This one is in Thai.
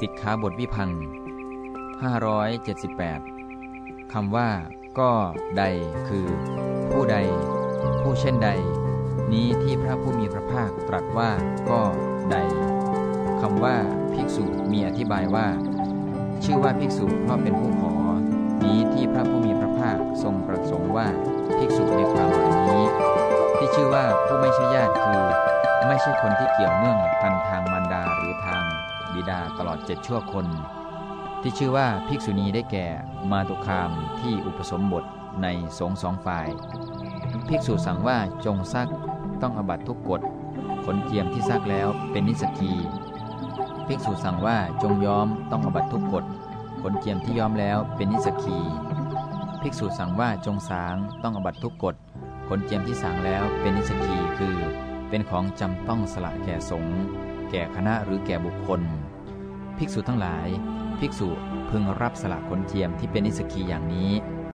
สิกขาบทวิพัง578 คำว่า ก็ใดคือ ผู้ใด ผู้เช่นใด นี้ที่พระผู้มีพระภาคตรัสว่า ก็ใดคำว่า ภิกษุมีอธิบายว่า ชื่อว่าภิกษุเพราะเป็นผู้ขอ นี้ที่พระผู้มีพระภาคทรงประสงค์ว่า ภิกษุในความหมายนี้ ที่ชื่อว่าผู้ไม่ใช่ญาติคือ ไม่ใช่คนที่เกี่ยวเนื่องกันทางมารดาหรือทาง บิดาตลอดเจ็ดชั่วคน ที่ชื่อว่าภิกษุณีได้แก่มาตุคามที่อุปสมบทในสงสองฝ่าย ภิกษุสั่งว่าจงซักต้องอบัตทุกกฎขนเจียมที่ซักแล้วเป็นนิสกีภิกษุสั่งว่าจงย้อมต้องอบัตทุกกฎขนเจียมที่ย้อมแล้วเป็นนิสกีภิกษุสั่งว่าจงสางต้องอบัตทุกกฎขนเจียมที่สางแล้วเป็นนิสกีคือ เป็นของจำต้องสละแก่สงฆ์ แก่คณะหรือแก่บุคคล ภิกษุทั้งหลาย ภิกษุพึงรับสละขนเทียมที่เป็นนิสกีอย่างนี้